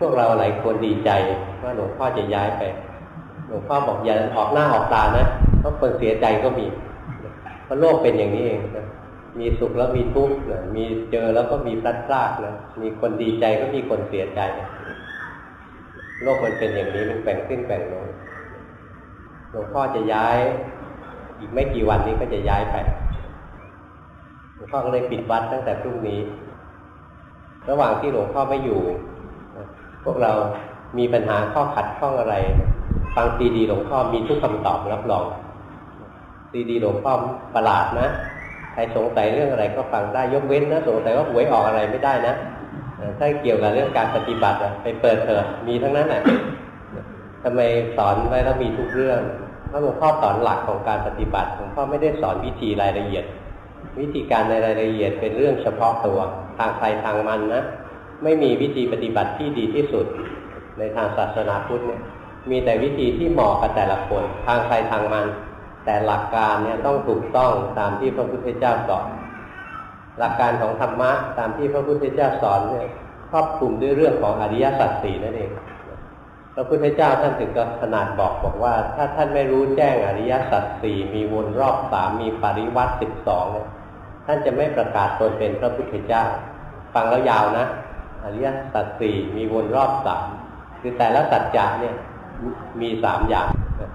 พวกเราหลายคนดีใจว่าหลวงพ่อจะย้ายไป หลวงพ่อบอกอย่าออกหน้าออกตานะเพราะคนเสียใจก็มีเพราะโลกเป็นอย่างนี้เองนะมีสุขแล้วมีทุกข์นะมีเจอแล้วก็มีพลัดพรากนะมีคนดีใจก็มีคนเสียใจโลกมันเป็นอย่างนี้มันแบ่งขึ้นแบ่งลงหลวงพ่อจะย้าย อีกไม่กี่วันนี้ก็จะย้ายไปหลวงพ่อก็เลยปิดวัดตั้งแต่พรุ่งนี้ ระหว่างที่หลวงพ่อไม่อยู่ พวกเรามีปัญหาข้อขัดข้องอะไร ฟังซีดีหลวงพ่อมีทุกคำตอบรับรองซีดีหลวงพ่อประหลาดนะใครสงสัยเรื่องอะไรก็ฟังได้ยกเว้นนะสงสัยว่าหวยออกอะไรไม่ได้นะถ้าเกี่ยวกับเรื่องการปฏิบัติไปเปิดเถอะมีทั้งนั้นแหละทำไมสอนไว้แล้วมีทุกเรื่องพระหลวงพ่อสอนหลักของการปฏิบัติหลวงพ่อไม่ได้สอนวิธีรายละเอียด วิธีการในรายละเอียดเป็นเรื่องเฉพาะตัวทางใครทางมันนะ ไม่มีวิธีปฏิบัติที่ดีที่สุด ในทางศาสนาพุทธเนี่ยมีแต่วิธีที่เหมาะกับแต่ละคนทางใครทางมัน แต่หลักการเนี่ยต้องถูกต้องตามที่พระพุทธเจ้าสอนหลักการของธรรมะตามที่พระพุทธเจ้าสอนเนี่ยครอบคลุมด้วยเรื่องของอริยสัจสี่นั่นเองพระพุทธเจ้าท่านถึงก็ขนาดบอกบอกว่า ถ้าท่านไม่รู้แจ้งอริยสัจสี่มีวนรอบสามมีปริวัติสิบสองท่านจะไม่ประกาศตนเป็นพระพุทธเจ้า ฟังแล้วยาวนะ อริยสัจสี่มีวนรอบสามคือแต่ละสัจจะเนี่ยมีสามอย่าง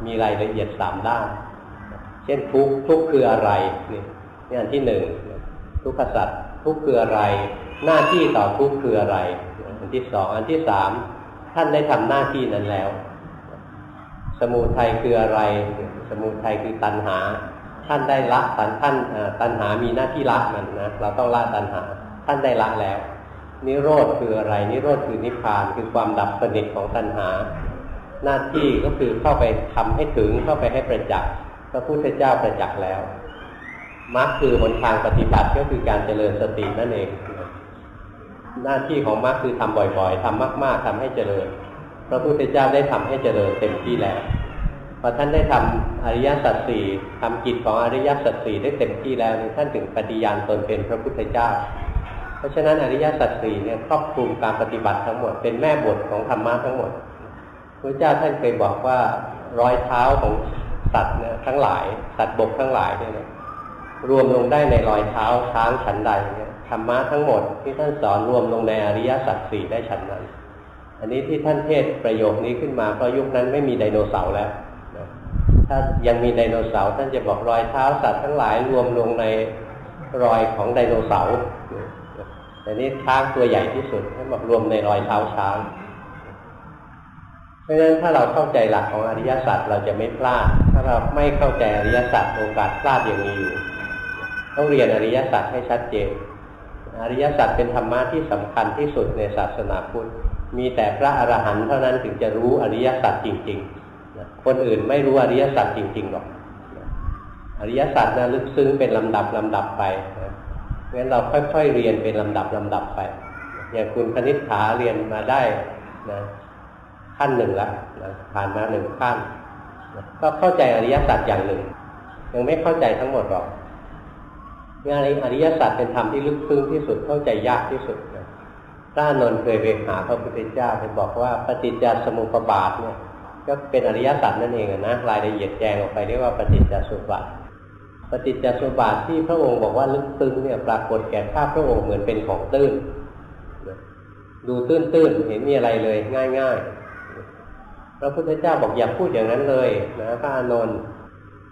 มีรายละเอียดสามด้าน เช่นทุกทุกคืออะไรนี่นี่อันที่หนึ่งทุกขสัตว์ทุกคืออะไร หน้าที่ต่อทุกคืออะไร อันที่สองอันที่สามท่านได้ทำหน้าที่นั้นแล้ว สมุทัยคืออะไร สมุทัยคือตัณหา ท่านได้ละตันท่านตัณหามีหน้าที่ละมันนะเราต้องละตัณหา ท่านได้ละแล้ว นิโรธคืออะไร นิโรธคือนิพพานคือความดับสนิทของตัณหา หน้าที่ก็คือเข้าไปทำให้ถึงเข้าไปให้ประจักษ์พระพุทธเจ้าประจักษ์แล้วมรรคคือหนทางปฏิบัติก็คือการเจริญสตินั่นเอง หน้าที่ของมรรคคือทำบ่อยๆทำมากๆทำให้เจริญ พระพุทธเจ้าได้ทำให้เจริญเต็มที่แล้วพอท่านได้ทำอริยสัจสี่ทำกิจของอริยสัจสี่ได้เต็มที่แล้วท่านถึงปฏิญาณตนเป็นพระพุทธเจ้า ราะฉะนั้นอริยสัจสี่เนี่ยครอบคลุมการปฏิบัติทั้งหมดเป็นแม่บทของธรรมะทั้งหมดพระเจ้าท่านเคยบอกว่ารอยเท้าของสัตว์เนี่ยทั้งหลายสัตว์บกทั้งหลายเนี่ยรวมลงได้ในรอยเท้าช้างฉันใดเนี่ยธรรมะทั้งหมดที่ท่านสอนรวมลงในอริยสัจสี่ได้ฉันนั้น อันนี้ที่ท่านเทศประโยคนี้ขึ้นมาเพราะยุคนั้นไม่มีไดโนเสาร์แล้วถ้ายังมีไดโนเสาร์ท่านจะบอกรอยเท้าสัตว์ทั้งหลายรวมลงในรอยของไดโนเสาร์ แต่นี้ช้างตัวใหญ่ที่สุดท่านบอกรวมในรอยเท้าช้าง เพราะฉะนั้นถ้าเราเข้าใจหลักของอริยสัจเราจะไม่พลาด ถ้าเราไม่เข้าใจอริยสัจโอกาสพลาดอย่างมีอยู่ ต้องเรียนอริยสัจให้ชัดเจน อริยสัจเป็นธรรมะที่สำคัญที่สุดในศาสนาพุทธ มีแต่พระอรหันต์เท่านั้นถึงจะรู้อริยสัจจริงๆ คนอื่นไม่รู้อริยสัจจริงๆหรอก อริยสัจนะลึกซึ้งเป็นลำดับลำดับไป เพราะฉะนั้นเราค่อยๆเรียนเป็นลำดับลำดับไป อย่างคุณคณิษฐาเรียนมาได้นะขั้นหนึ่งแล้วผ่านมาหนึ่งขั้นก็เข้าใจอริยสัจอย่างหนึ่ง ยังไม่เข้าใจทั้งหมดหรอกงานอริยสัจเป็นธรรมที่ลึกซึ้งที่สุดเข้าใจยากที่สุดพระนนท์เคยไปหาพระพุทธเจ้าไปบอกว่าปฏิจจสมุปบาทเนี่ยก็เป็นอริยสัจนั่นเองนะรายละเอียดแจงออกไปเรียกว่าปฏิจจสมุปบาท ปฏิจจสมุปบาทที่พระองค์บอกว่าลึกซึ้งเนี่ยปรากฏแก่ข้าพระองค์เหมือนเป็นของตื้นดูตื้นๆเห็นมีอะไรเลย ง่ายๆพระพุทธเจ้าบอกอย่าพูดอย่างนั้นเลยนะพระอานนท์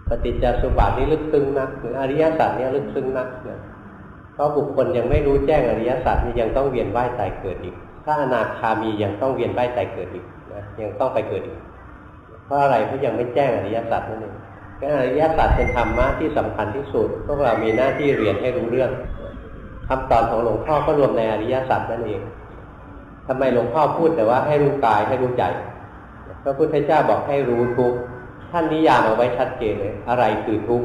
ปฏิจจสุบาทนี่ลึกซึ้งนักหรืออริยสัจนี่ลึกซึ้งนักนะเพราะบุคคลยังไม่รู้แจ้งอริยสัจนี่ยังต้องเวียนว่ายตายเกิดอีกถ้าอนาคามียังต้องเวียนว่ายตายเกิดอีกนะยังต้องไปเกิดอีกเพราะอะไรเพราะยังไม่แจ้งอริยสัจนั่นเอง อริยสัจเป็นธรรมะที่สำคัญที่สุด พวกเรามีหน้าที่เรียนให้รู้เรื่องคำตอนของหลวงพ่อก็รวมในอริยสัจนั่นเองทำไมหลวงพ่อพูดแต่ว่าให้รู้กายให้รู้ใจพระพุทธเจ้าบอกให้รู้ทุกท่านนิยามเอาไว้ชัดเจนเลยอะไรคือทุก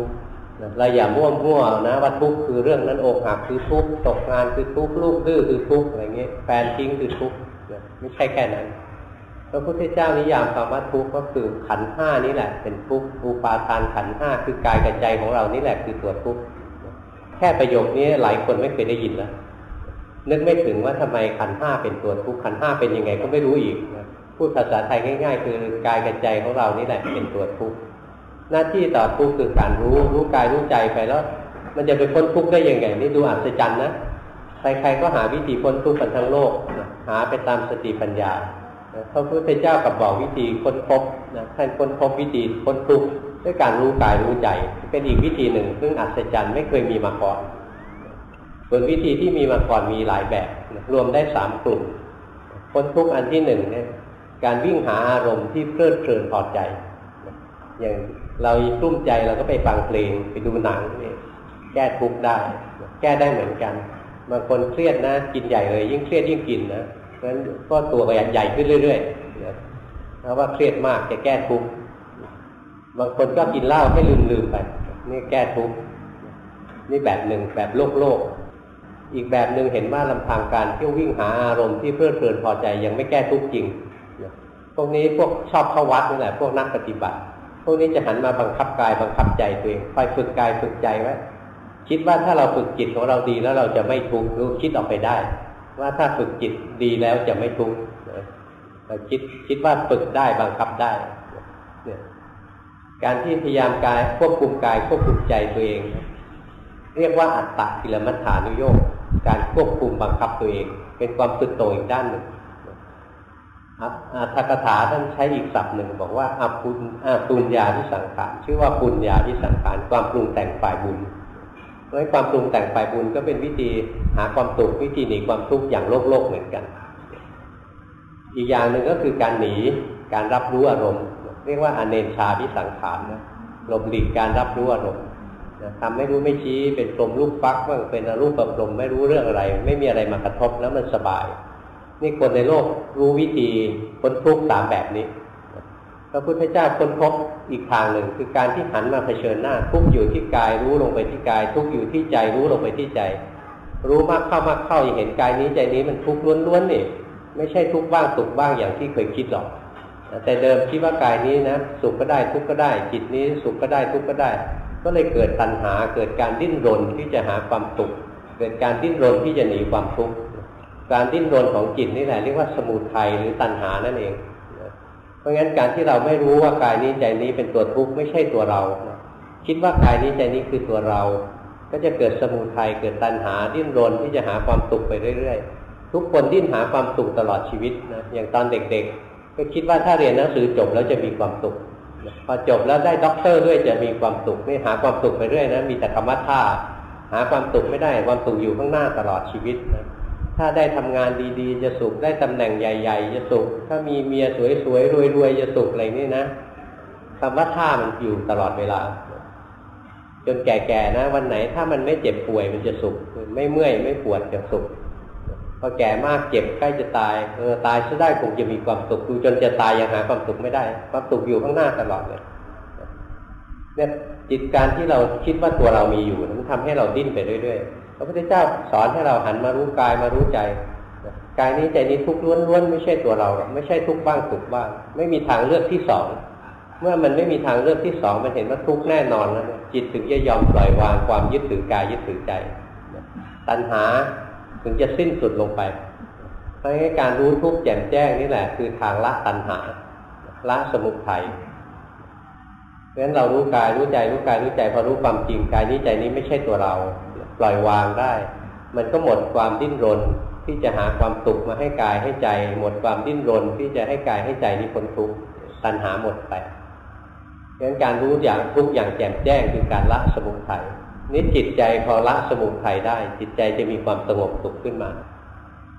เราอย่ามั่วมั่วนะว่าทุกคือเรื่องนั้นอกหักคือทุกตกงานคือทุกลูกดื้อคือทุกอะไรเงี้ยแฟนทิ้งคือทุกไม่ใช่แค่นั้น พระพุทธเจ้านิยามคำว่าทุกข์ก็คือขันห้านี้แหละ เป็นทุกข์อุปาทานขันห้าคือกายกับใจของเรานี่แหละคือตัวทุกข์แค่ประโยคนี้หลายคนไม่เคยได้ยินแล้วนึกไม่ถึงว่าทำไมขันห้าเป็นตัวทุกข์ขันห้าเป็นยังไงก็ไม่รู้อีกพูดภาษาไทยง่าย ๆ คือกายกับใจของเรานี่แหละเป็นตัวทุกข์หน้าที่ต่อทุกข์คือการรู้รู้กายรู้ใจไปแล้ว มันจะไปพ้นทุกข์ได้ยังไงนี่ดูอัศจรรย์นะใครๆก็หาวิธีพ้นทุกข์กันทั้งโลกหาไปตามสติปัญญา พระพุทธเจ้ากับบอกวิธีค้นพบนะท่านค้นพบวิธีพ้นทุกข์ด้วยการรู้กายรู้ใจ เป็นอีกวิธีหนึ่ง ซึ่งอัศจรรย์ไม่เคยมีมาก่อนส่วนวิธีที่มีมาก่อนมีหลายแบบรวมได้สามกลุ่มพ้นทุกข์อันที่หนึ่งเนี่ยการวิ่งหาอารมณ์ที่เพลิดเพลินพอใจ อย่างเรากลุ้มใจเราก็ไปฟังเพลงไปดูหนังนี่แก้ทุกข์ได้ แก้ได้เหมือนกันบางคนเครียดนะกินใหญ่เลย ยิ่งเครียดยิ่งกินนะ เพราะฉะนั้นก็ตัวใหญ่ใหญ่ขึ้นเรื่อยๆเพราะว่าเครียดมากจะแก้ทุกข์บางคนก็กินเหล้าให้ลืมๆไปนี่แก้ทุกข์นี่แบบหนึ่งแบบโลกโลกอีกแบบหนึ่งเห็นว่าลำพังการเที่ยววิ่งหาอารมณ์ที่เพลิดเพลินพอใจยังไม่แก้ทุกข์จริงพวกนี้พวกชอบเข้าวัดนี่แหละพวกนักปฏิบัติ พวกนี้จะหันมาบังคับกายบังคับใจตัวเองคอยฝึกกายฝึกใจไว้คิดว่าถ้าเราฝึกจิตของเราดีแล้วเราจะไม่ทุกข์รู้คิดออกไปได้ ว่าถ้าฝึกจิตดีแล้วจะไม่ทุกข์เราคิดคิดว่าฝึกได้บังคับได้เนี่ยการที่พยายามกายควบคุมกายควบคุมใจตัวเอง เรียกว่าอัตตะกิลมัฏฐานุโยกการควบคุมบังคับตัวเอง เป็นความสุดโต่งอีกด้านหนึ่งอัตถกถาท่านใช้อีกศัพท์หนึ่ง บอกว่าอาปุญอาปุญญาที่สังขารชื่อว่าปุญญาที่สังขารความปรุงแต่งฝ่ายบุญ เพราะความปรุงแต่งฝ่ายบุญก็เป็นวิธีหาความสุขวิธีหนีความทุกข์อย่างโลกโลกเหมือนกัน อีกอย่างหนึ่งก็คือการหนีการรับรู้อารมณ์ เรียกว่าอเนชาพิสังขารนะหลบหลีกการรับรู้อารมณ์ทำไม่รู้ไม่ชี้เป็นกลมลูกฟักบ้างเป็นอรูปแบบลมไม่รู้เรื่องอะไร ไม่มีอะไรมากระทบแล้วมันสบาย นี่คนในโลกรู้วิธีพ้นทุกข์สามแบบนี้พระพุทธเจ้าค้นพบ อีกทางหนึ่งคือการที่หันมาเผชิญหน้า ทุกอยู่ที่กายรู้ลงไปที่กาย ทุกอยู่ที่ใจรู้ลงไปที่ใจ รู้มากเข้ามากเข้าอย่างเห็นกายนี้ใจนี้มันทุกข์ล้วนๆนี่ไม่ใช่ทุกข์บ้างสุขบ้างอย่างที่เคยคิดหรอกแต่เดิมคิดว่ากายนี้นะสุขก็ได้ทุกข์ก็ได้ จิตนี้สุขก็ได้ทุกข์ก็ได้ ก็เลยเกิดตัณหาเกิดการดิ้นรนที่จะหาความสุขเกิดการดิ้นรนที่จะหนีความทุกข์การดิ้นรนของจิตนี่แหละเรียกว่าสมุทัยหรือตัณหานั่นเองเราะงั้นการที่เราไม่รู้ว่ากายนี้ใจนี้เป็นตัวทุกข์ไม่ใช่ตัวเราคิดว่ากายนี้ใจนี้คือตัวเรา ก็จะเกิดสมุทัยเกิดตัณหาดิ้นรนที่จะหาความสุขไปเรื่อยๆ ทุกคนดิ้นหาความสุขตลอดชีวิตนะอย่างตอนเด็กๆ ก็คิดว่าถ้าเรียนหนังสือจบแล้วจะมีความสุขพอจบแล้วได้ด็อกเตอร์ด้วยจะมีความสุขนี่หาความสุขไปเรื่อยนะมีแต่คำว่าถ้าหาความสุขไม่ได้ความสุขอยู่ข้างหน้าตลอดชีวิตนะ ถ้าได้ทำงานดีๆ จะสุขได้ตำแหน่งใหญ่ ๆ จะสุข ถ้ามีเมียสวยๆรวยๆจะสุขอะไรนี่นะคำว่าท่ามันอยู่ตลอดเวลา จนแก่ๆนะ วันไหนถ้ามันไม่เจ็บป่วยมันจะสุข ไม่เมื่อยไม่ปวดจะสุขพอแก่มากเจ็บใกล้จะตายเออตายซะได้คงจะมีความสุขดูจนจะตายยังหาความสุขไม่ได้ ความสุขอยู่ข้างหน้าตลอดเลยเนี่ยจิตการที่เราคิดว่าตัวเรามีอยู่มันทำให้เราดิ้นไปเรื่อยๆ พระพุทธเจ้าสอนให้เราหันมารู้กายมารู้ใจกายนี้ใจนี้ทุกข์ล้วนๆไม่ใช่ตัวเราไม่ใช่ทุกข์บ้างสุขบ้าง ไม่มีทางเลือกที่สองเมื่อมันไม่มีทางเลือกที่สองมันเห็นว่าทุกข์แน่นอนแล้วจิตถึงจะยอมปล่อยวางความยึดถือกายยึดถือใจตัณหาถึงจะสิ้นสุดลงไปเพราะงั้นการรู้ทุกข์แจ่มแจ้งนี่แหละ คือทางละตัณหาละสมุทัยเพราะฉะนั้นเรารู้กายรู้ใจรู้กายรู้ใจพอรู้ความจริงกายนี้ใจนี้ไม่ใช่ตัวเรา ปล่อยวางได้ มันก็หมดความดิ้นรนที่จะหาความสุขมาให้กายให้ใจ หมดความดิ้นรนที่จะให้กายให้ใจนี้พ้นทุกข์ตัณหาหมดไปดังการรู้อย่างทุกอย่างแจ่มแจ้งคือการละสมุทัยนี่จิตใจพอละสมุทัยได้ จิตใจจะมีความสงบสุขขึ้นมา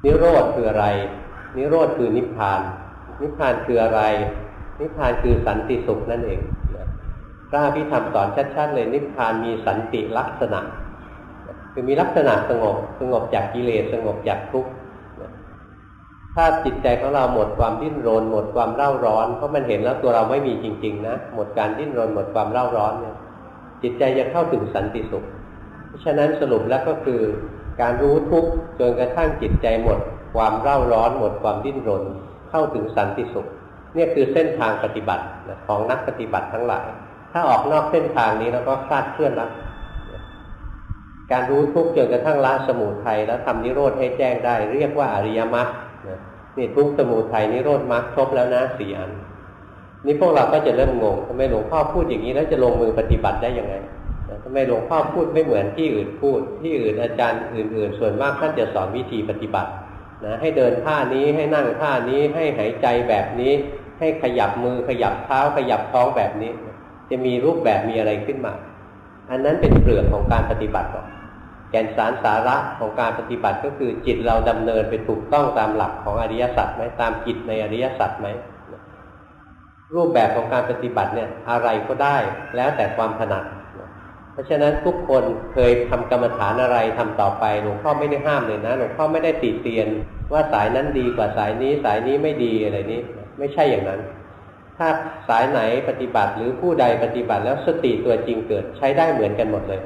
นิโรธคืออะไร นิโรธคือนิพพาน นิพพานคืออะไร นิพพานคือสันติสุขนั่นเองพระพิธรรมสอนชัดๆเลยนิพพานมีสันติลักษณะ คือมีลักษณะสงบสงบจากกิเลสสงบจากทุกข์ถ้าจิตใจของเราหมดความดิ้นรน หมดความเร่าร้อนเพราะมันเห็นแล้วตัวเราไม่มีจริง ๆ นะหมดการดิ้นรนหมดความเร่าร้อนเนี่ย จิตใจจะเข้าถึงสันติสุข เพราะฉะนั้นสรุปแล้วก็คือการรู้ทุกข์จนกระทั่งจิตใจหมด ความเร่าร้อน หมดความดิ้นรน เข้าถึงสันติสุขเนี่ยคือเส้นทางปฏิบัติของนักปฏิบัติทั้งหลาย ถ้าออกนอกเส้นทางนี้แล้วก็คลาดเคลื่อนแล้ว การรู้ทุกข์จนกระทั่งละสมุทัยแล้วทำนิโรธให้แจ้งได้ เรียกว่าอริยมรรคนี่ทุกสมุทัยนิโรธมรรคครบแล้วนะสี่อันนี่พวกเราก็จะเริ่มงงทำไมหลวงพ่อพูดอย่างนี้แล้วจะลงมือปฏิบัติได้ยังไงทำไมหลวงพ่อพูดไม่เหมือนที่อื่นพูด ที่อื่นอาจารย์อื่น ๆ ส่วนมากท่านจะสอนวิธีปฏิบัตินะให้เดินท่านี้ให้นั่งท่านี้ให้หายใจแบบนี้ ให้ขยับมือขยับเท้าขยับท้องแบบนี้ จะมีรูปแบบมีอะไรขึ้นมา อันนั้นเป็นเปลือกของการปฏิบัติหรอก แก่นสารสาระของการปฏิบัติก็คือจิตเราดำเนินไปถูกต้องตามหลักของอริยสัจไหมตามกิจในอริยสัจไหมรูปแบบของการปฏิบัติเนี่ยอะไรก็ได้แล้วแต่ความถนัดเพราะฉะนั้นทุกคนเคยทำกรรมฐานอะไรทำต่อไปหลวงพ่อไม่ได้ห้ามเลยนะหลวงพ่อไม่ได้ติเตียน ว่าสายนั้นดีกว่าสายนี้สายนี้ไม่ดีอะไรนี้ ไม่ใช่อย่างนั้น ถ้าสายไหนปฏิบัติหรือผู้ใดปฏิบัติแล้วสติตัวจริงเกิดใช้ได้เหมือนกันหมดเลย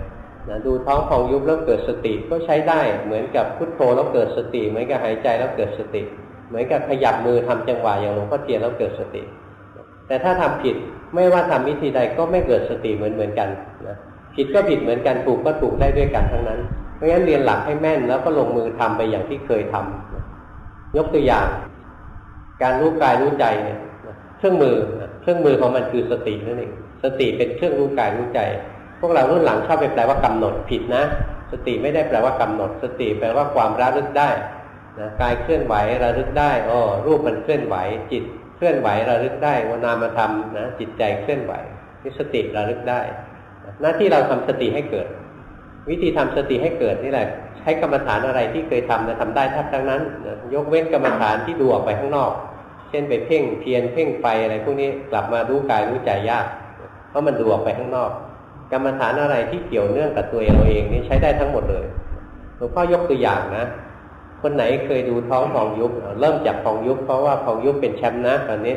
นะดูท้องของยุบแล้วเกิดสติก็ใช้ได้ เหมือนกับพุทโธแล้วเกิดสติ เหมือนกับหายใจแล้วเกิดสติ เหมือนกับขยับมือทำจังหวะอย่างหลวงพ่อเทียนแล้วเกิดสติ แต่ถ้าทำผิดไม่ว่าทำวิธีใดก็ไม่เกิดสติเหมือนเหมือนกันนะผิดก็ผิดเหมือนกันถูกก็ถูกได้ด้วยกันทั้งนั้น เพราะงั้นเรียนหลักให้แม่นแล้วก็ลงมือทำไปอย่างที่เคยทำยกตัวอย่าง การรู้กายรู้ใจเนี่ยเครื่องมือเครื่องมือของมันคือสตินั่นเองสติเป็นเครื่องรู้กายรู้ใจ วกเรารุ่นหลังชอบไปแปลว่ากำหนดผิดนะ สติไม่ได้แปลว่ากำหนด สติแปลว่าความระลึกได้นะกายเคลื่อนไหวระลึกได้อ๋อรูปมันเคลื่อนไหว จิตเคลื่อนไหวระลึกได้วานามธรรมนะจิตใจเคลื่อนไหวนี่สติระลึกได้ หน้าที่เราทำสติให้เกิด วิธีทำสติให้เกิดนี่แหละใช้กรรมฐานอะไรที่เคยทำนะทำได้ทัทั้งนั้นยกเว้นกรรมฐานที่ดูออกไปข้างนอก เช่นไปเพ่งเพียนเพ่งไฟอะไรพวกนี้กลับมารู้กายรู้ใจยาก เพราะมันดูออกไปข้างนอก กรรมฐานอะไรที่เกี่ยวเนื่องกับตัวเราเองนี่ใช้ได้ทั้งหมดเลยหลวงพ่อยกตัวอย่างนะคนไหนเคยดูท้องพองยุบเริ่มจากพองยุบเพราะว่าพองยุบเป็นแชมป์นะตอนนี้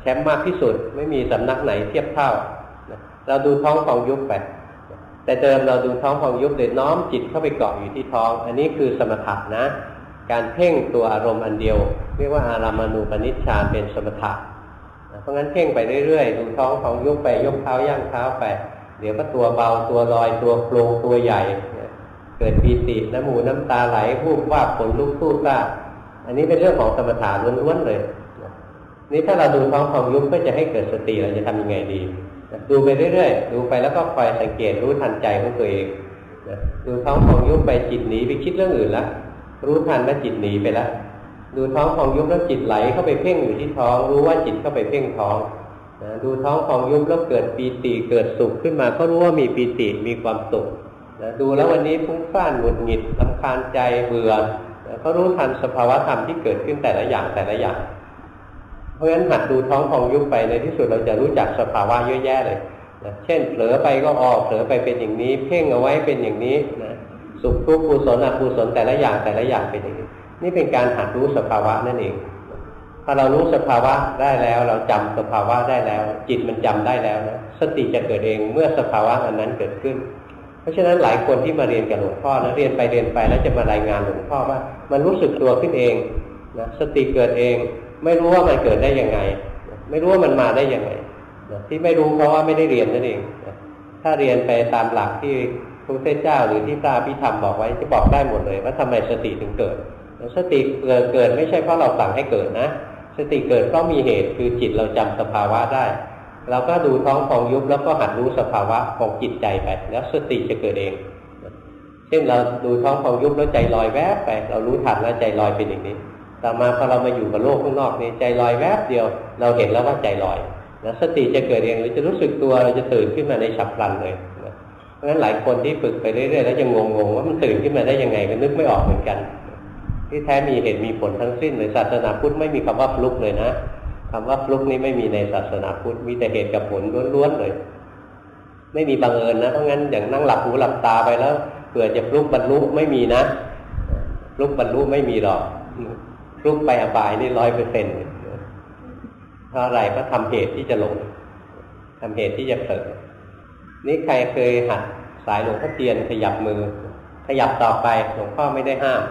แชมป์มากที่สุดไม่มีสำนักไหนเทียบเท่าเราดูท้องฟองยุบไปแต่เดิมเราดูท้องฟองยุบโดยน้อมจิตเข้าไปเกาะอยู่ที่ท้อง อันนี้คือสมถะนะ การเพ่งตัวอารมณ์อันเดียว เรียกว่าอารามานูปนิชฌานเป็นสมถะเพราะงั้นเพ่งไปเรื่อยๆดูท้องฟองยุบไปยกเท้าย่างเท้าไป เดี๋ยวก็ตัวเบาตัวลอยตัวโปร่งตัวใหญ่เกิดปีติน้ำมูน้ำตาไหลพูดว่าผลลุกสู้ซ่าอันนี้เป็นเรื่องของสมถะล้วนๆเลยนี่ถ้าเราดูท้องฟองยุบเพื่อจะให้เกิดสติเราจะทำยังไงดีดูไปเรื่อยๆ ดูไปแล้วก็คอยสังเกตรู้ทันใจของตัวเองดูท้องพองยุบไปจิตหนีไปคิดเรื่องอื่นแล้วรู้ทันว่าจิตหนีไปแล้วดูท้องพองยุบแล้วจิตไหลเข้าไปเพ่งอยู่ที่ท้อง รู้ว่าจิตเข้าไปเพ่งท้อง ดูท้องพองยุบแล้วเกิดปีติเกิดสุขขึ้นมาก็รู้ว่ามีปีติมีความสุขดูแล้ววันนี้ฟุ้งซ่านหงุดหงิดลำคาญใจเบื่อก็รู้ทันสภาวะธรรมที่เกิดขึ้นแต่ละอย่างแต่ละอย่าง เพราะฉะนั้นหัดดูท้องพองยุบไปในที่สุดเราจะรู้จักสภาวะเยอะแยะเลยนะเช่นเผลอไปก็ออกเผลอไปเป็นอย่างนี้ เพ่งเอาไว้เป็นอย่างนี้นะสุขทุกข์กุศลอกุศลแต่ละอย่างแต่ละอย่างเป็นอย่างนี้ นี่เป็นการหัดรู้สภาวะนั่นเอง ถ้าเรารู้สภาวะได้แล้ว เราจำสภาวะได้แล้ว จิตมันจำได้แล้วนะสติจะเกิดเองเมื่อสภาวะอันนั้นเกิดขึ้น เพราะฉะนั้นหลายคนที่มาเรียนกับหลวงพ่อนะเรียนไปเรียนไปแล้วจะมารายงานหลวงพ่อว่า มันรู้สึกตัวขึ้นเองนะสติเกิดเอง ไม่รู้ว่ามันเกิดได้ยังไง ไม่รู้ว่ามันมาได้ยังไงที่ไม่รู้เพราะว่าไม่ได้เรียนนั่นเองถ้าเรียนไปตามหลักที่พระพุทธเจ้าหรือที่พระพิธรรมบอกไว้จะบอกได้หมดเลย ว่าทำไมสติถึงเกิด สติเกิดเกิดไม่ใช่เพราะเราสั่งให้เกิดนะ สติเกิดเพราะมีเหตุคือจิตเราจำสภาวะได้ เราก็ดูท้องฟองยุบแล้วก็หัดรู้สภาวะของจิตใจไป แล้วสติจะเกิดเอง เช่นเราดูท้องฟองยุบแล้วใจลอยแวบไป เรารู้ทันแล้วใจลอยเป็นอย่างนี้ ต่อมาพอเรามาอยู่กับโลกข้างนอกนี่ใจลอยแวบเดียว เราเห็นแล้วว่าใจลอยนะสติจะเกิดเองหรือจะรู้สึกตัวเราจะตื่นขึ้นมาในฉับพลันเลยเพราะฉะนั้นหลายคนที่ฝึกไปเรื่อยๆแล้วยังงงๆว่ามันตื่นขึ้นมาได้ยังไงก็นึกไม่ออกเหมือนกัน ที่แท้มีเหตุมีผลทั้งสิ้นเลยศาสนาพุทธไม่มีคำว่าฟลุกเลยนะคำว่าฟลุกนี้ไม่มีในศาสนาพุทธมีแต่เหตุกับผลล้วนๆเลย ไม่มีบังเอิญนะเพราะงั้นอย่างนั่งหลับหูหลับตาไปแล้วเผื่อจะฟลุกบรรลุไม่มีนะฟลุกบรรลุไม่มีหรอกลุกไปอบายนี่ร้อยเปอร์เซ็นต์เพราะอะไรก็ทำเหตุที่จะหลงทำเหตุที่จะเผลอนี่ใครเคยหัดสายหลวงพ่อเตียนขยับมือ ขยับต่อไปหลวงพ่อไม่ได้ห้าม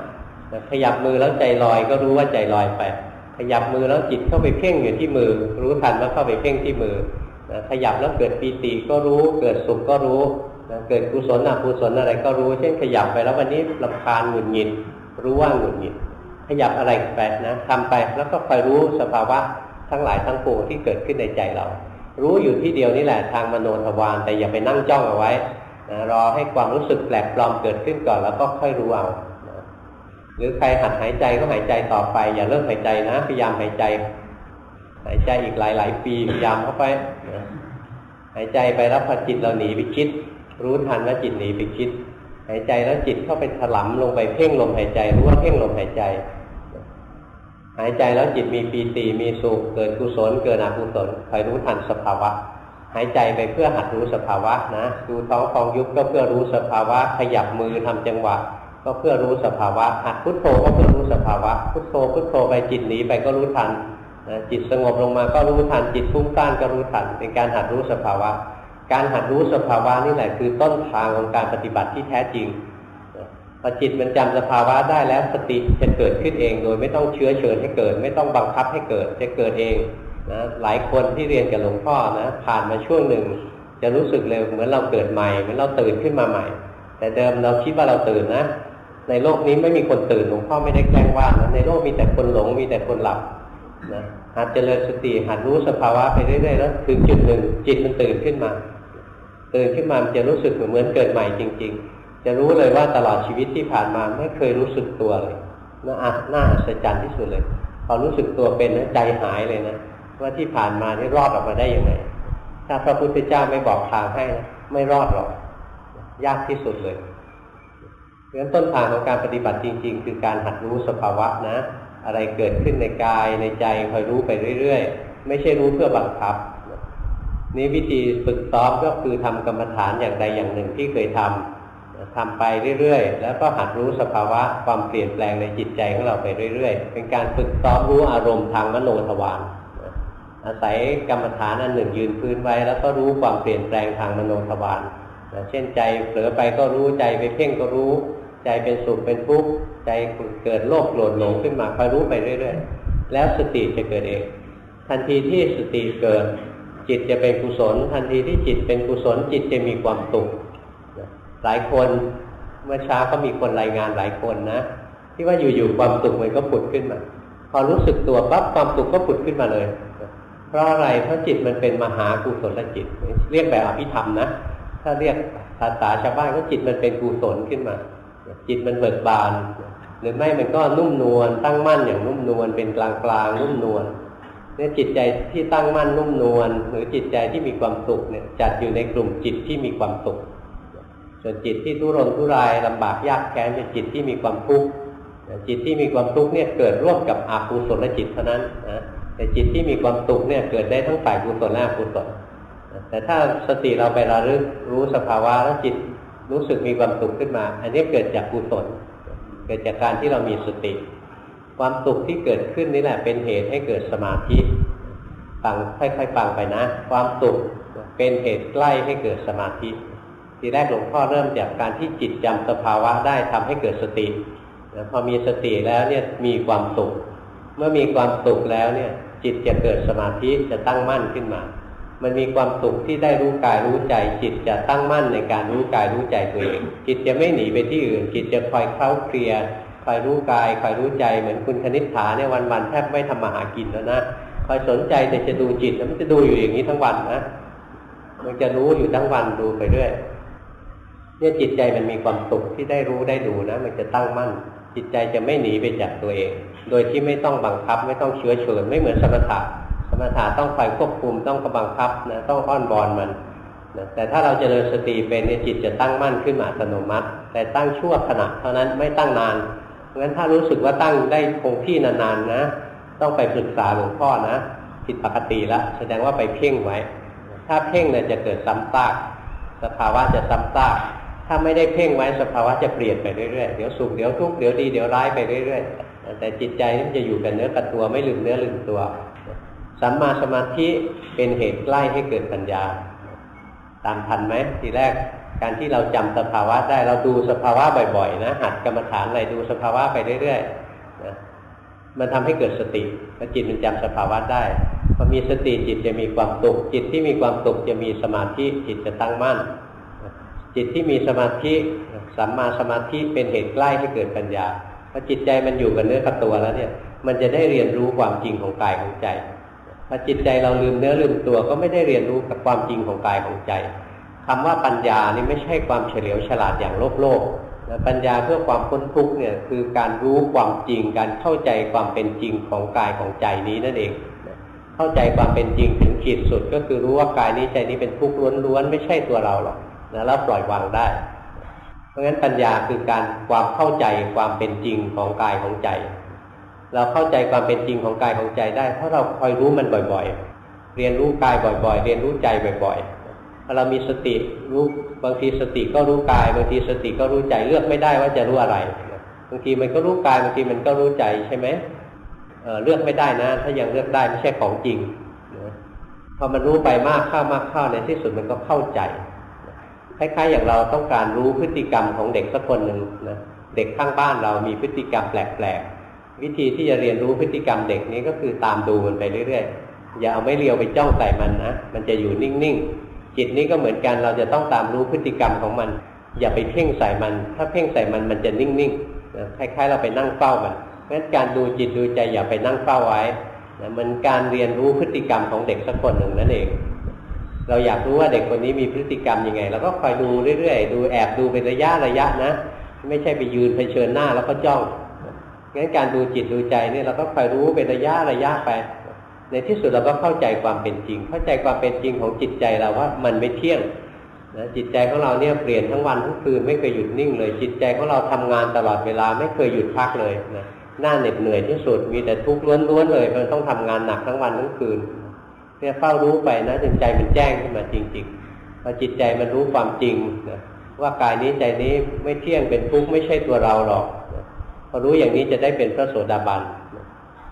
ขยับมือแล้วใจลอยก็รู้ว่าใจลอยไป ขยับมือแล้วจิตเข้าไปเพ่งอยู่ที่มือ รู้ทันว่าเข้าไปเพ่งที่มือขยับแล้วเกิดปีติก็รู้ เกิดสุขก็รู้เกิดกุศลอกุศลอะไรก็รู้ เช่นขยับไปแล้ววันนี้ลำคาญหงุดหงิดรู้ว่าหงุดหงิดขยับอะไรไปนะทำไปแล้วก็คอยรู้สภาวะทั้งหลายทั้งปวงที่เกิดขึ้นในใจเรา รู้อยู่ที่เดียวนี่แหละทางมโนทวารแต่อย่าไปนั่งจ้องเอาไว้นะรอให้ความรู้สึกแปลกปลอมเกิดขึ้นก่อนแล้วก็ค่อยรู้เอา หรือใครหัดหายใจก็หายใจต่อไป อย่าเลิกหายใจนะ พยายามหายใจ หายใจอีกหลายๆปีพยายามเข้าไปหายใจไปแล้วพอจิตเราหนีไปคิด รู้ทันว่าจิตหนีไปคิด หายใจแล้วจิตเข้าไปถลำลงไปเพ่งลมหายใจรู้ว่าเพ่งลมหายใจ หายใจแล้วจิตมีปีติมีสุขเกิดกุศลเกิดอกุศลคอยรู้ทันสภาวะหายใจไปเพื่อหัดรู้สภาวะนะดูท้องฟองยุบก็เพื่อรู้สภาวะ ขยับมือทำจังหวะ ก็เพื่อรู้สภาวะหัดพุทโธก็เพื่อรู้สภาวะ พุทโธพุทโธไปจิตหนีไปก็รู้ทันจิตสงบลงมาก็รู้ทันจิตฟุ้งซ่านก็รู้ทัน เป็นการหัดรู้สภาวะ การหัดรู้สภาวะนี่แหละคือต้นทางของการปฏิบัติที่แท้จริงพอจิตมันจำสภาวะได้แล้วสติจะเกิดขึ้นเอง โดยไม่ต้องเชื้อเชิญให้เกิด ไม่ต้องบังคับให้เกิดจะเกิดเองนะหลายคนที่เรียนกับหลวงพ่อนะผ่านมาช่วงหนึ่ง จะรู้สึกเลยเหมือนเราเกิดใหม่เหมือนเราตื่นขึ้นมาใหม่ แต่เดิมเราคิดว่าเราตื่นนะ ในโลกนี้ไม่มีคนตื่นหลวงพ่อไม่ได้แกล้งว่านะในโลกมีแต่คนหลงมีแต่คนหลับนะหัดเจริญสติหัดรู้สภาวะไปเรื่อยๆแล้วถึงจุดหนึ่งจิตมันตื่นขึ้นมา ตื่นขึ้นมามันจะรู้สึกเหมือนเกิดใหม่จริง ๆ จะรู้เลยว่าตลอดชีวิตที่ผ่านมาไม่เคยรู้สึกตัวเลยน่าอัน่าอัศจรรย์ที่สุดเลย พอรู้สึกตัวเป็นนะใจหายเลยนะว่าที่ผ่านมานี่รอดออกมาได้ยังไงถ้าพระพุทธเจ้าไม่บอกทางให้นะไม่รอดหรอกยากที่สุดเลย เพราะฉะนั้นต้นทางของการปฏิบัติจริง ๆ คือการหัดรู้สภาวะนะ อะไรเกิดขึ้นในกายในใจคอยรู้ไปเรื่อย ๆ ไม่ใช่รู้เพื่อบังคับนี่วิธีฝึกซ้อมก็คือทำกรรมฐานอย่างใดอย่างหนึ่งที่เคยทำทำไปเรื่อยๆ แล้วก็หัดรู้สภาวะความเปลี่ยนแปลงในจิตใจของเราไปเรื่อยๆ เป็นการฝึกซ้อมรู้อารมณ์ทางมโนทวารอาศัยกรรมฐานอันหนึ่งยืนพื้นไว้ แล้วก็รู้ความเปลี่ยนแปลงทางมโนทวารเช่นใจเผลอไปก็รู้ใจไปเพ่งก็รู้ ใจเป็นสุขเป็นทุกข์ใจเกิดโลภโกรธหลงขึ้นมาคอยรู้ไปเรื่อย ๆ แล้วสติจะเกิดเอง ทันทีที่สติเกิด จิตจะเป็นกุศล ทันทีที่จิตเป็นกุศล จิตจะมีความสุขหลายคนเมื่อเช้าก็มีคนรายงานหลายคนนะ ที่ว่าอยู่ๆความสุขมันก็ผุดขึ้นมา พอรู้สึกตัวปั๊บความสุขก็ผุดขึ้นมาเลย เพราะอะไรเพราะจิตมันเป็นมหากุศลจิต เรียกแบบอภิธรรมนะถ้าเรียกภาษาชาวบ้านก็จิตมันเป็นกุศลขึ้นมา จิตมันเบิกบาน หรือไม่มันก็นุ่มนวลตั้งมั่นอย่างนุ่มนวลเป็นกลางกลางนุ่มนวลเนี่ยจิตใจที่ตั้งมั่นนุ่มนวลหรือจิตใจที่มีความสุขเนี่ยจัดอยู่ในกลุ่มจิตที่มีความสุขส่วนจิตที่ทุรนทุรายลำบากยากแค้นเป็นจิตที่มีความทุกข์จิตที่มีความทุกข์เนี่ยเกิดร่วมกับอกุศลจิตเท่านั้นนะแต่จิตที่มีความสุขเนี่ยเกิดได้ทั้งฝ่ายกุศลและอกุศลแต่ถ้าสติเราไประลึกรู้สภาวะแล้วจิต รู้สึกมีความสุขขึ้นมา อันนี้เกิดจากกุศล เกิดจากการที่เรามีสติ ความสุขที่เกิดขึ้นนี่แหละเป็นเหตุให้เกิดสมาธิฟังค่อยๆฟังไปนะ ความสุขเป็นเหตุใกล้ให้เกิดสมาธิ ทีแรกหลวงพ่อเริ่มจากการที่จิตจำสภาวะได้ทำให้เกิดสติพอมีสติแล้วเนี่ยมีความสุข เมื่อมีความสุขแล้วเนี่ยจิตจะเกิดสมาธิจะตั้งมั่นขึ้นมา มันมีความสุขที่ได้รู้กายรู้ใจ จิตจะตั้งมั่นในการรู้กายรู้ใจตัวเองจิตจะไม่หนีไปที่อื่น จิตจะคอยเข้าเคลียร์คอยรู้กายคอยรู้ใจเหมือนคุณคณิษฐาเนี่ยวันๆแทบไม่ทำมาหากินแล้วนะคอยสนใจแต่จะดูจิตแล้วมันจะดูอยู่อย่างนี้ทั้งวันนะมันจะรู้อยู่ทั้งวันดูไปเรื่อยเนี่ยจิตใจมันมีความสุขที่ได้รู้ได้ดูนะ มันจะตั้งมั่น จิตใจจะไม่หนีไปจากตัวเอง โดยที่ไม่ต้องบังคับไม่ต้องเชื้อเชิญไม่เหมือนสมถะ สมถะต้องคอยควบคุมต้องกบังคับนะต้องอ้อนบอนมันนะแต่ถ้าเราจเจริญสติเป็นจิตจะตั้งมั่นขึ้นมาอัตโนมัติ แต่ตั้งชั่วขณะเท่านั้นไม่ตั้งนานเพราะฉะนั้นถ้ารู้สึกว่าตั้งได้คงที่นานๆนะ ต้องไปปรึกษาหลวงพ่อนะผิดปกติแล้วแสดงว่าไปเพ่งไว้ ถ้าเพ่งเนี่ยจะเกิดซ้ำซากสภาวะจะซ้ำซากถ้าไม่ได้เพ่งไว้สภาวะจะเปลี่ยนไปเรื่อยๆเดี๋ยวสุขเดี๋ยวทุกข์เดี๋ยวดีเดี๋ยวร้ายไปเรื่อยๆแต่จิตใจนี่จะอยู่กับเนื้อกับตัวไม่ลืมเนื้อลืมตัว สัมมาสมาธิเป็นเหตุใกล้ให้เกิดปัญญา ตามทันไหมทีแรกการที่เราจำสภาวะได้เราดูสภาวะบ่อยๆ นะหัดกรรมฐานอะไรดูสภาวะไปเรื่อยๆนะมันทำให้เกิดสติแล้วจิตมันจำสภาวะได้พอมีสติจิตจะมีความสุขจิตที่มีความสุขจะมีสมาธิจิตจะตั้งมั่น จิตที่มีสมาธิสัมมาสมาธิเป็นเหตุใกล้ให้เกิดปัญญาพอจิตใจมันอยู่กับเนื้อกับตัวแล้วเนี่ย มันจะได้เรียนรู้ความจริงของกายของใจ พอจิตใจเราลืมเนื้อลืมตัวก็ไม่ได้เรียนรู้กับความจริงของกายของใจคำว่าปัญญานี่ไม่ใช่ความเฉลียวฉลาดอย่างโลกโลกปัญญาเพื่อความพ้นทุกข์เนี่ยคือการรู้ความจริง การเข้าใจความเป็นจริงของกายของใจนี้นั่นเอง เข้าใจความเป็นจริงถึงขีดสุด ก็คือรู้ว่ากายนี้ใจนี้เป็นทุกข์ล้วนๆไม่ใช่ตัวเราหรอกนะแล้วปล่อยวางได้ เพราะงั้นปัญญาคือการความเข้าใจความเป็นจริงของกายของใจ เราเข้าใจความเป็นจริงของกายของใจได้ เพราะเราคอยรู้มันบ่อย ๆ เรียนรู้กายบ่อย ๆ เรียนรู้ใจบ่อยๆพอเรามีสติรู้บางทีสติก็รู้กาย บางทีสติก็รู้ใจเลือกไม่ได้ว่าจะรู้อะไรบางทีมันก็รู้กายบางทีมันก็รู้ใจใช่ไหมเเลือกไม่ได้นะ ถ้ายังเลือกได้ไม่ใช่ของจริงพอมันรู้ไปมากเข้ามากเข้าในที่สุดมันก็เข้าใจคล้ายๆอย่างเราต้องการรู้พฤติกรรมของเด็กสักคนหนึ่งนะเด็กข้างบ้านเรามีพฤติกรรมแปลกๆ วิธีที่จะเรียนรู้พฤติกรรมเด็กนี้ก็คือตามดูมันไปเรื่อยๆ อย่าเอาไม่เรียวไปจ้องใส่มันนะ มันจะอยู่นิ่งๆ จิตนี้ก็เหมือนกันเราจะต้องตามรู้พฤติกรรมของมัน อย่าไปเพ่งใส่มัน ถ้าเพ่งใส่มันมันจะนิ่งๆคล้ายๆ เราไปนั่งเฝ้ามันเพราะฉะนั้นการดูจิตดูใจอย่าไปนั่งเฝ้าไว้นะมันการเรียนรู้พฤติกรรมของเด็กสักคนหนึ่งนั่นเอง เราอยากรู้ว่าเด็กคนนี้มีพฤติกรรมยังไงเราก็คอยดูเรื่อยๆ ดูแอบดูเป็นระยะระยะนะ ไม่ใช่ไปยืนเผชิญหน้าแล้วก็จ้อง งั้นการดูจิตดูใจเนี่ยเราก็คอยรู้เป็นระยะระยะไป ในที่สุดเราก็เข้าใจความเป็นจริง เข้าใจความเป็นจริงของจิตใจเราว่ามันไม่เที่ยงนะจิตใจของเราเนี่ยเปลี่ยนทั้งวันทั้งคืนไม่เคยหยุดนิ่งเลย จิตใจของเราทำงานตลอดเวลาไม่เคยหยุดพักเลยนะหน้าเหน็ดเหนื่อยที่สุดมีแต่ทุกข์ล้วนๆเลย มันต้องทำงานหนักทั้งวันทั้งคืนเนี่ยเฝ้ารู้ไปนะจนใจมันแจ้งขึ้นมาจริงๆพอจิตใจมันรู้ความจริงนะว่ากายนี้ใจนี้ไม่เที่ยงเป็นทุกข์ไม่ใช่ตัวเราหรอก พอรู้อย่างนี้จะได้เป็นพระโสดาบัน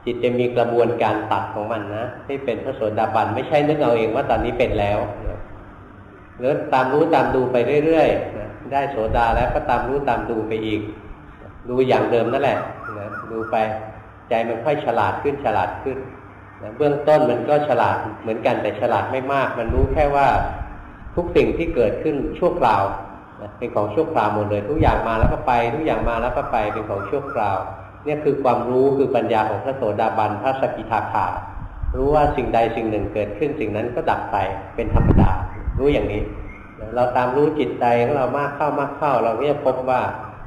จิตจะมีกระบวนการตัดของมันนะให้เป็นพระโสดาบันไม่ใช่นึกเอาเองว่าตอนนี้เป็นแล้วหรือตามรู้ตามดูไปเรื่อยๆได้โสดาแล้วก็ตามรู้ตามดูไปอีก ดูอย่างเดิมนั่นแหละนะดูไปใจมันค่อยฉลาดขึ้นฉลาดขึ้นนะเบื้องต้นมันก็ฉลาดเหมือนกันแต่ฉลาดไม่มาก มันรู้แค่ว่าทุกสิ่งที่เกิดขึ้นชั่วคราว นะเป็นของชั่วคราวหมดเลย ทุกอย่างมาแล้วก็ไป ทุกอย่างมาแล้วก็ไปเป็นของชั่วคราว เนี่ยคือความรู้คือปัญญาของพระโสดาบันพระสกิทาคารู้ว่าสิ่งใดสิ่งหนึ่งเกิดขึ้นสิ่งนั้นก็ดับไปเป็นธรรมดา รู้อย่างนี้ เราตามรู้จิตใจของเรามากเข้ามากเข้า เราก็จะพบว่า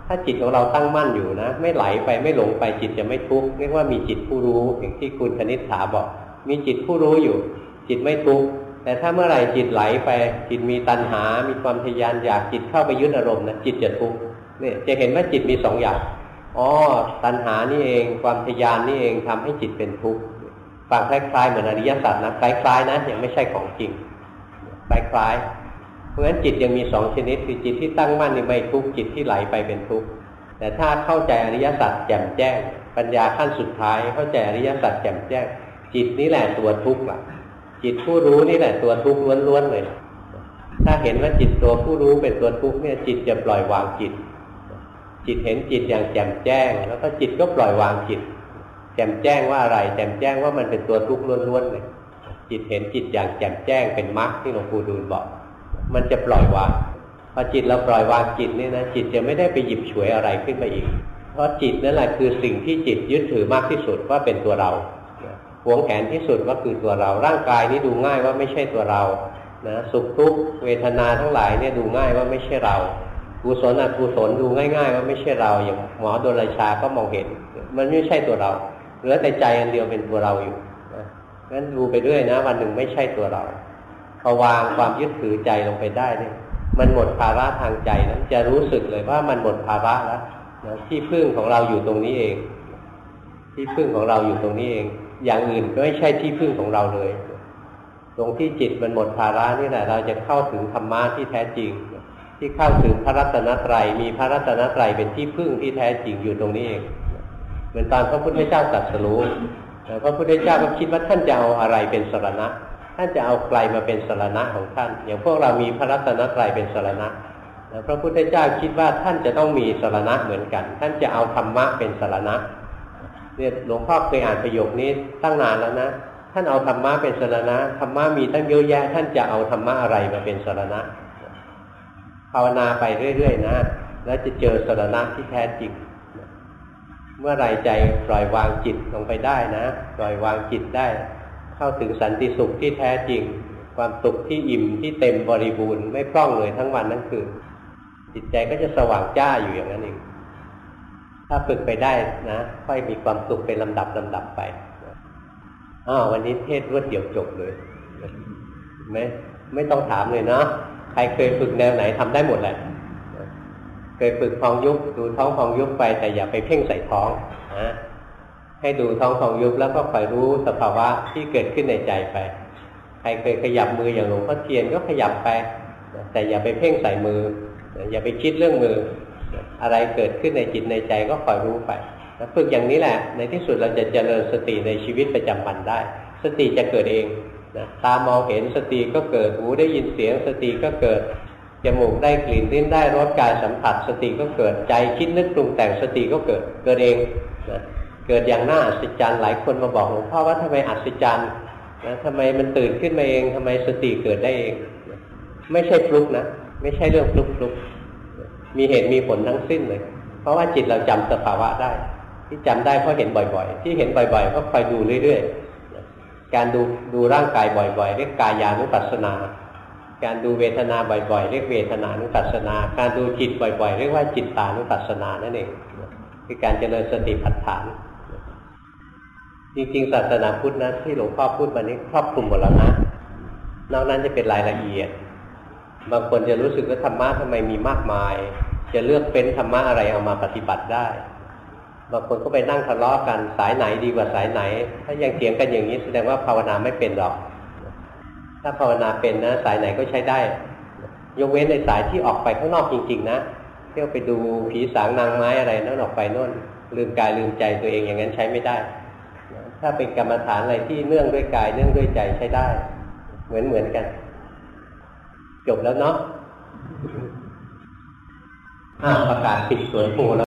ถ้าจิตของเราตั้งมั่นอยู่นะ ไม่ไหลไปไม่หลงไปจิตจะไม่ทุกข์เรียกว่ามีจิตผู้รู้อย่างที่คุณคณิษฐาบอก มีจิตผู้รู้อยู่ จิตไม่ทุกข์ แต่ถ้าเมื่อไหร่จิตไหลไป จิตมีตัณหา มีความทยานอยากจิตเข้าไปยึดอารมณ์นะจิตจะทุกข์เนี่ยจะเห็นว่าจิตมีสองอย่างอ๋อตัณหานี่เอง ความทยานนี่เองทำให้จิตเป็นทุกข์ฟังคล้ายๆเหมือนอริยสัจนะคล้ายๆนะยังไม่ใช่ของจริงคล้ายๆเพราะฉะนั้นจิตยังมีสองชนิดคือจิตที่ตั้งมั่นในไม่ทุกข์จิตที่ไหลไปเป็นทุกข์แต่ถ้าเข้าใจอริยสัจแจ่มแจ้ง ปัญญาขั้นสุดท้าย เข้าใจอริยสัจแจ่มแจ้ง จิตนี้แหละตัวทุกข์ล่ะ จิตผู้รู้นี่แหละตัวทุกข์ล้วนๆเลย ถ้าเห็นว่าจิตตัวผู้รู้เป็นตัวทุกข์เนี่ย จิตจะปล่อยวางจิต จิตเห็นจิตอย่างแจ่มแจ้ง แล้วก็จิตก็ปล่อยวางจิต แจ่มแจ้งว่าอะไร แจ่มแจ้งว่ามันเป็นตัวทุกข์ล้วนๆเลย จิตเห็นจิตอย่างแจ่มแจ้งเป็นมรรคที่หลวงปู่ดูลบอก มันจะปล่อยวางพอจิตเราปล่อยวางจิตนี่นะจิตจะไม่ได้ไปหยิบฉวยอะไรขึ้นมาอีก เพราะจิตนั่นแหละคือสิ่งที่จิตยึดถือมากที่สุดว่าเป็นตัวเรา หวงแหนที่สุดว่าคือตัวเรา ร่างกายนี้ดูง่ายว่าไม่ใช่ตัวเรานะสุขทุกเวทนาทั้งหลายเนี่ยดูง่ายว่าไม่ใช่เรากุศลอกุศลดูง่าย ๆ ว่าไม่ใช่เราอย่างหมอโดรชาก็มองเห็น มันไม่ใช่ตัวเราเหลือแต่ใจอันเดียวเป็นตัวเราอยู่งั้นดูไปเรื่อยนะ วันหนึ่งไม่ใช่ตัวเราพอวางความยึดถือใจลงไปได้เนี่ย มันหมดภาระทางใจนะจะรู้สึกเลยว่ามันหมดภาระแล้วนะที่พึ่งของเราอยู่ตรงนี้เอง ที่พึ่งของเราอยู่ตรงนี้เอง อย่างอื่นไม่ใช่ที่พึ่งของเราเลย ตรงที่จิตมันหมดภาระนี่แหละเราจะเข้าถึงธรรมะที่แท้จริง ที่เข้าถึงพระรัตนตรัยมีพระรัตนตรัยเป็นที่พึ่งที่แท้จริงอยู่ตรงนี้เองเหมือนตอนพระพุทธเจ้าตรัสรู้พระพุทธเจ้าก็คิดว่าท่านจะเอาอะไรเป็นสรณะ ท่านจะเอาใครมาเป็นสารณะของท่าน อย่างพวกเรามีพระรัตนตรัยเป็นสารณะพระพุทธเจ้าคิดว่าท่านจะต้องมีสารณะเหมือนกัน ท่านจะเอาธรรมะเป็นสารณะ เนี่ยหลวงพ่อเคยอ่านประโยคนี้ตั้งนานแล้วนะ ท่านเอาธรรมะเป็นสารณะธรรมะมีตั้งเยอะแยะ ท่านจะเอาธรรมะอะไรมาเป็นสารณะภาวนาไปเรื่อยๆนะแล้วจะเจอสารณะที่แท้จริง เมื่อไรใจปล่อยวางจิตลงไปได้นะปล่อยวางจิตได้ เข้าถึงสันติสุขที่แท้จริง ความสุขที่อิ่มที่เต็มบริบูรณ์ไม่พร่องเลยทั้งวันทั้งคืนจิตใจก็จะสว่างจ้าอยู่อย่างนั้นเอง ถ้าฝึกไปได้นะ ค่อยมีความสุขเป็นลำดับลำดับไปอ้าววันนี้เทศรวดเดียวจบเลยไม่ไม่ต้องถามเลยเนาะใครเคยฝึกแนวไหนทำได้หมดแหละเคยฝึกพองยุบดูท้องพองยุบไป แต่อย่าไปเพ่งใส่ท้องนะให้ดูท้องพองยุบแล้วก็คอยรู้สภาวะที่เกิดขึ้นในใจไป ใครเคยขยับมืออย่างหลวงพ่อเทียนก็ขยับไป แต่อย่าไปเพ่งใส่มือ อย่าไปคิดเรื่องมือ อะไรเกิดขึ้นในจิตในใจก็คอยรู้ไปฝึกอย่างนี้แหละ ในที่สุดเราจะเจริญสติในชีวิตประจำวันได้ สติจะเกิดเองนะตามองเห็นสติก็เกิดหูได้ยินเสียง สติก็เกิดจมูกได้กลิ่นลิ้นได้รสกายสัมผัส สติก็เกิดใจคิดนึกปรุงแต่งสติก็เกิดเกิดเองนะเกิดอย่างน่าอัศจรรย์หลายคนมาบอกหลวงพ่อว่าทำไมอัศจรรย์นะทำไมมันตื่นขึ้นมาเองทำไมสติเกิดได้เอง ไม่ใช่ฟลุกนะ ไม่ใช่เรื่องฟลุกฟลุก มีเหตุมีผลทั้งสิ้นเลย เพราะว่าจิตเราจำสภาวะได้ ที่จำได้เพราะเห็นบ่อยๆ ที่เห็นบ่อยๆ ก็คอยดูเรื่อยๆ การดูดูร่างกายบ่อยๆ เรียกกายานุปัสสนา การดูเวทนาบ่อยๆ เรียกเวทนานุปัสสนา การดูจิตบ่อยๆ เรียกว่าจิตตานุปัสสนานั่นเองคือการเจริญสติปัฏฐานจริงๆศาสนาพุทธนะที่หลวงพ่อพูดมานี้ครอบคลุมหมดแล้วนะนอกนั้นจะเป็นรายละเอียด บางคนจะรู้สึกว่าธรรมะทำไมมีมากมาย จะเลือกเป็นธรรมะอะไรเอามาปฏิบัติได้ บางคนก็ไปนั่งทะเลาะกันสายไหนดีกว่าสายไหน ถ้ายังเถียงกันอย่างนี้แสดงว่าภาวนาไม่เป็นหรอก ถ้าภาวนาเป็นนะ สายไหนก็ใช้ได้ ยกเว้นในสายที่ออกไปข้างนอกจริง ๆ นะเที่ยวไปดูผีสางนางไม้อะไรนั่นออกไปน่นลืมกายลืมใจตัวเองอย่างนั้นใช้ไม่ได้ ถ้าเป็นกรรมฐานอะไรที่เนื่องด้วยกายเนื่องด้วยใจใช้ได้ เหมือนเหมือนกัน จบแล้วเนาะอ่าประกาศปิดสวนโพ